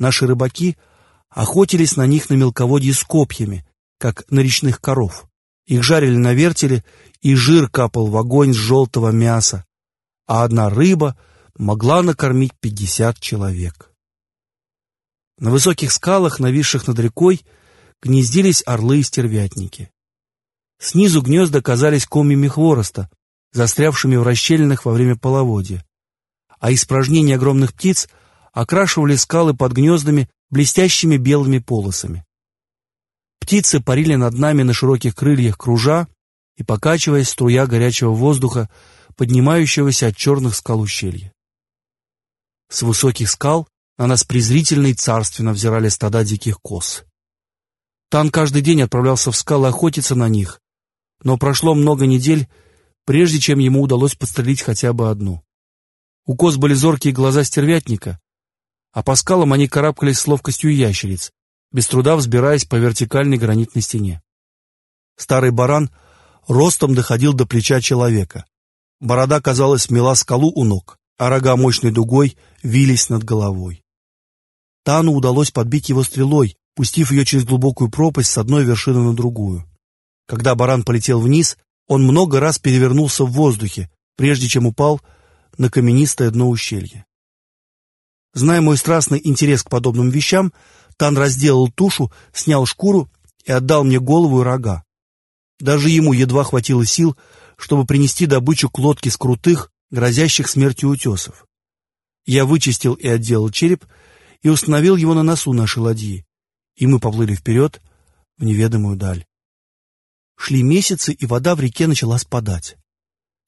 Наши рыбаки охотились на них на мелководье с копьями, как на речных коров. Их жарили на вертеле, и жир капал в огонь с желтого мяса, а одна рыба могла накормить пятьдесят человек. На высоких скалах, нависших над рекой, гнездились орлы и стервятники. Снизу гнезда казались комьями хвороста, застрявшими в расщелинах во время половодья, а испражнения огромных птиц окрашивали скалы под гнездами блестящими белыми полосами. Птицы парили над нами на широких крыльях кружа и покачиваясь струя горячего воздуха, поднимающегося от черных скал ущелья. С высоких скал на нас презрительно и царственно взирали стада диких коз. Тан каждый день отправлялся в скалы охотиться на них, но прошло много недель, прежде чем ему удалось подстрелить хотя бы одну. У коз были зоркие глаза стервятника, а по скалам они карабкались с ловкостью ящериц, без труда взбираясь по вертикальной гранитной стене. Старый баран ростом доходил до плеча человека. Борода, казалось, мела скалу у ног, а рога мощной дугой вились над головой. Тану удалось подбить его стрелой, пустив ее через глубокую пропасть с одной вершины на другую. Когда баран полетел вниз, он много раз перевернулся в воздухе, прежде чем упал на каменистое дно ущелья. Зная мой страстный интерес к подобным вещам, Тан разделал тушу, снял шкуру и отдал мне голову и рога. Даже ему едва хватило сил, чтобы принести добычу к лодке с крутых, грозящих смертью утесов. Я вычистил и отделал череп и установил его на носу нашей ладьи, и мы поплыли вперед в неведомую даль. Шли месяцы, и вода в реке начала спадать.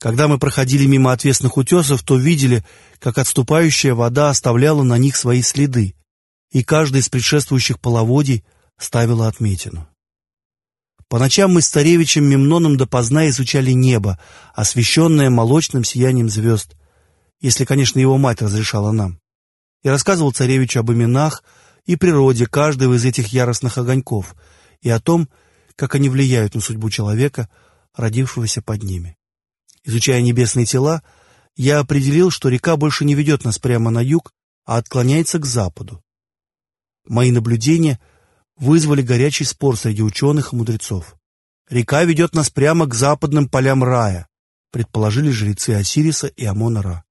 Когда мы проходили мимо отвесных утесов, то видели, как отступающая вода оставляла на них свои следы, и каждый из предшествующих половодий ставила отметину. По ночам мы с царевичем Мемноном допоздна изучали небо, освещенное молочным сиянием звезд, если, конечно, его мать разрешала нам, и рассказывал царевичу об именах и природе каждого из этих яростных огоньков и о том, как они влияют на судьбу человека, родившегося под ними. Изучая небесные тела, я определил, что река больше не ведет нас прямо на юг, а отклоняется к западу. Мои наблюдения вызвали горячий спор среди ученых и мудрецов. Река ведет нас прямо к западным полям рая, предположили жрецы Осириса и Амона-Ра.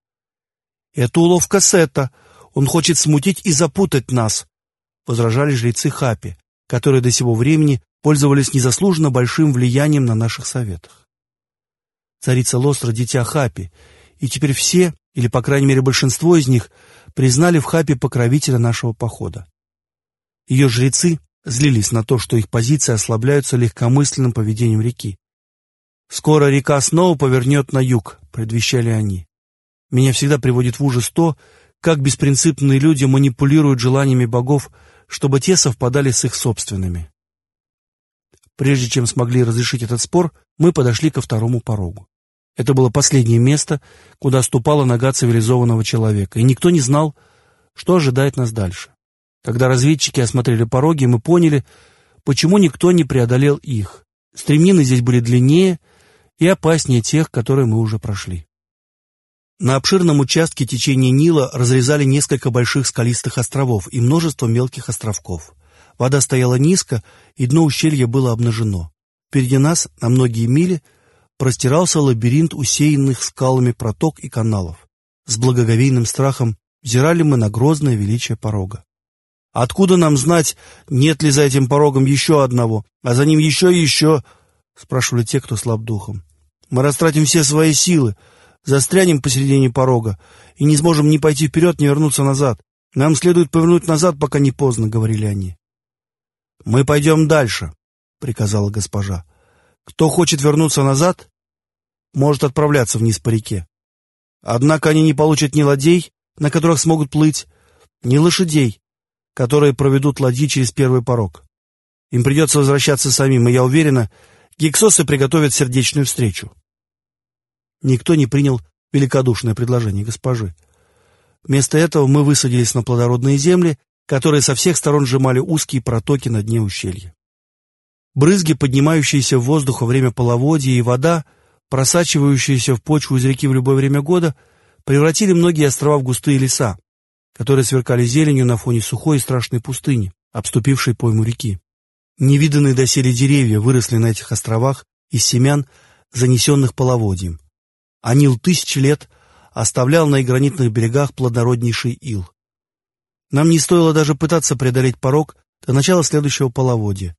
Это уловка Сета, он хочет смутить и запутать нас, возражали жрецы Хапи, которые до сего времени пользовались незаслуженно большим влиянием на наших советах. Царица Лостра — дитя Хапи, и теперь все, или, по крайней мере, большинство из них, признали в Хапе покровителя нашего похода. Ее жрецы злились на то, что их позиции ослабляются легкомысленным поведением реки. «Скоро река снова повернет на юг», — предвещали они. Меня всегда приводит в ужас то, как беспринципные люди манипулируют желаниями богов, чтобы те совпадали с их собственными. Прежде чем смогли разрешить этот спор, мы подошли ко второму порогу. Это было последнее место, куда ступала нога цивилизованного человека, и никто не знал, что ожидает нас дальше. Когда разведчики осмотрели пороги, мы поняли, почему никто не преодолел их. Стремнины здесь были длиннее и опаснее тех, которые мы уже прошли. На обширном участке течения Нила разрезали несколько больших скалистых островов и множество мелких островков. Вода стояла низко, и дно ущелья было обнажено. Впереди нас, на многие мили, простирался лабиринт усеянных скалами проток и каналов. С благоговейным страхом взирали мы на грозное величие порога. Откуда нам знать, нет ли за этим порогом еще одного, а за ним еще и еще? Спрашивали те, кто слаб духом. Мы растратим все свои силы, застрянем посередине порога и не сможем ни пойти вперед, ни вернуться назад. Нам следует повернуть назад, пока не поздно, — говорили они. Мы пойдем дальше, — приказала госпожа. Кто хочет вернуться назад, может отправляться вниз по реке. Однако они не получат ни ладей, на которых смогут плыть, ни лошадей, которые проведут ладьи через первый порог. Им придется возвращаться самим, и я уверена, гексосы приготовят сердечную встречу. Никто не принял великодушное предложение госпожи. Вместо этого мы высадились на плодородные земли, которые со всех сторон сжимали узкие протоки на дне ущелья. Брызги, поднимающиеся в воздух во время половодья, и вода, просачивающаяся в почву из реки в любое время года, превратили многие острова в густые леса, которые сверкали зеленью на фоне сухой и страшной пустыни, обступившей пойму реки. Невиданные доселе деревья выросли на этих островах из семян, занесенных половодьем. А Нил тысячи лет оставлял на их гранитных берегах плодороднейший ил. Нам не стоило даже пытаться преодолеть порог до начала следующего половодья,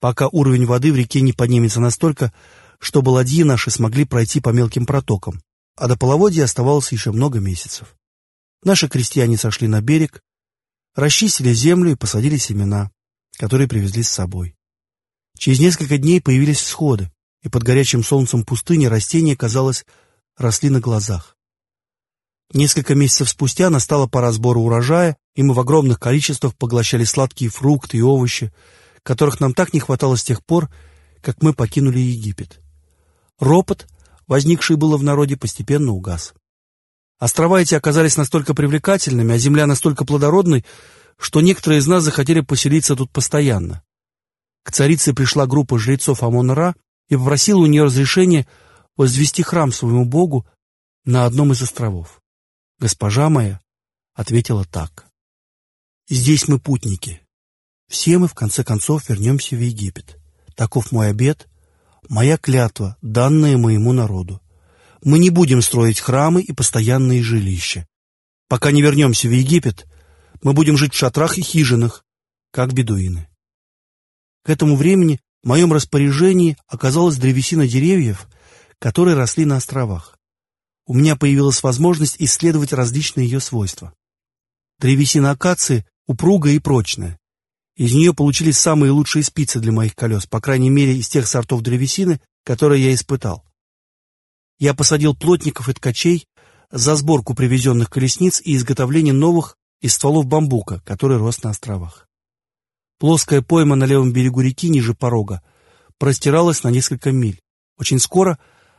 пока уровень воды в реке не поднимется настолько, чтобы ладьи наши смогли пройти по мелким протокам, а до половодья оставалось еще много месяцев. Наши крестьяне сошли на берег, расчистили землю и посадили семена, которые привезли с собой. Через несколько дней появились всходы, и под горячим солнцем пустыни растения, казалось, росли на глазах. Несколько месяцев спустя настала пора сбора урожая, и мы в огромных количествах поглощали сладкие фрукты и овощи, которых нам так не хватало с тех пор, как мы покинули Египет. Ропот, возникший было в народе, постепенно угас. Острова эти оказались настолько привлекательными, а земля настолько плодородной, что некоторые из нас захотели поселиться тут постоянно. К царице пришла группа жрецов Амон-Ра и попросила у нее разрешения возвести храм своему богу на одном из островов. Госпожа моя ответила так. «Здесь мы путники. Все мы, в конце концов, вернемся в Египет. Таков мой обет, моя клятва, данная моему народу. Мы не будем строить храмы и постоянные жилища. Пока не вернемся в Египет, мы будем жить в шатрах и хижинах, как бедуины. К этому времени в моем распоряжении оказалась древесина деревьев, которые росли на островах. У меня появилась возможность исследовать различные ее свойства. Древесина акации упругая и прочная. Из нее получились самые лучшие спицы для моих колес, по крайней мере, из тех сортов древесины, которые я испытал. Я посадил плотников и ткачей за сборку привезенных колесниц и изготовление новых из стволов бамбука, который рос на островах. Плоская пойма на левом берегу реки ниже порога простиралась на несколько миль. Очень скоро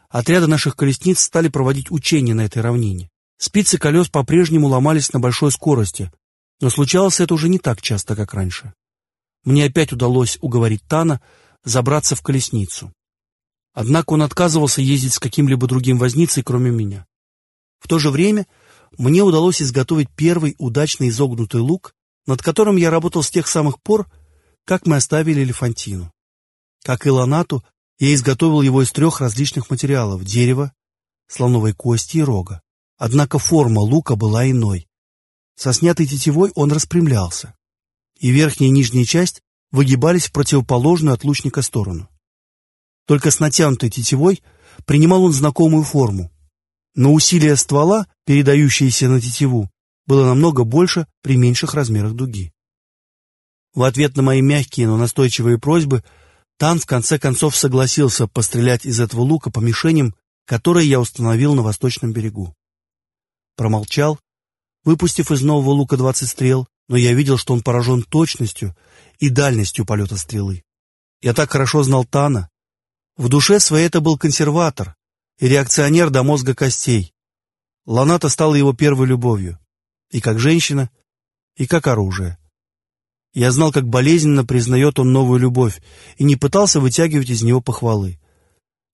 отряды наших колесниц стали проводить учения на этой равнине. Спицы колес по-прежнему ломались на большой скорости, но случалось это уже не так часто, как раньше. Мне опять удалось уговорить Тана забраться в колесницу. Однако он отказывался ездить с каким-либо другим возницей, кроме меня. В то же время мне удалось изготовить первый удачный изогнутый лук, над которым я работал с тех самых пор, как мы оставили Элефантину. Как и Ланату, я изготовил его из трех различных материалов – дерева, слоновой кости и рога. Однако форма лука была иной. Со снятой тетивой он распрямлялся, и верхняя и нижняя часть выгибались в противоположную от лучника сторону. Только с натянутой тетивой принимал он знакомую форму, но усилие ствола, передающееся на тетиву, было намного больше при меньших размерах дуги. В ответ на мои мягкие, но настойчивые просьбы Тан в конце концов согласился пострелять из этого лука по мишеням, которые я установил на восточном берегу. Промолчал, выпустив из нового лука двадцать стрел, но я видел, что он поражен точностью и дальностью полета стрелы. Я так хорошо знал Тана, в душе своей это был консерватор и реакционер до мозга костей. Ланата стала его первой любовью. И как женщина, и как оружие. Я знал, как болезненно признает он новую любовь, и не пытался вытягивать из него похвалы.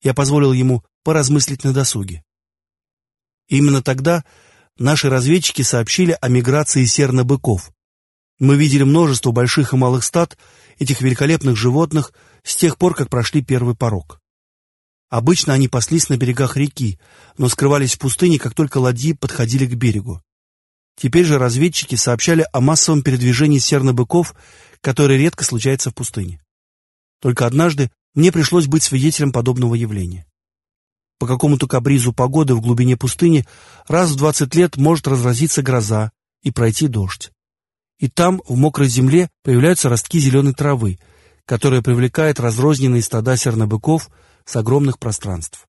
Я позволил ему поразмыслить на досуге. Именно тогда наши разведчики сообщили о миграции серно-быков. Мы видели множество больших и малых стад этих великолепных животных с тех пор, как прошли первый порог. Обычно они паслись на берегах реки, но скрывались в пустыне, как только ладьи подходили к берегу. Теперь же разведчики сообщали о массовом передвижении сернобыков, которое редко случается в пустыне. Только однажды мне пришлось быть свидетелем подобного явления. По какому-то капризу погоды в глубине пустыни раз в двадцать лет может разразиться гроза и пройти дождь. И там, в мокрой земле, появляются ростки зеленой травы, которая привлекает разрозненные стада сернобыков с огромных пространств.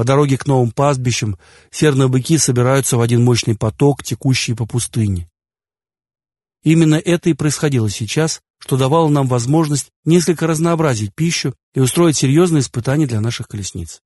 По дороге к новым пастбищам серные быки собираются в один мощный поток, текущий по пустыне. Именно это и происходило сейчас, что давало нам возможность несколько разнообразить пищу и устроить серьезные испытания для наших колесниц.